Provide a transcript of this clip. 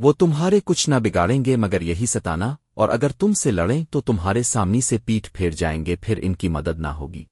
وہ تمہارے کچھ نہ بگاڑیں گے مگر یہی ستانا، اور اگر تم سے لڑیں تو تمہارے سامنے سے پیٹھ پھیر جائیں گے، پھر ان کی مدد نہ ہوگی۔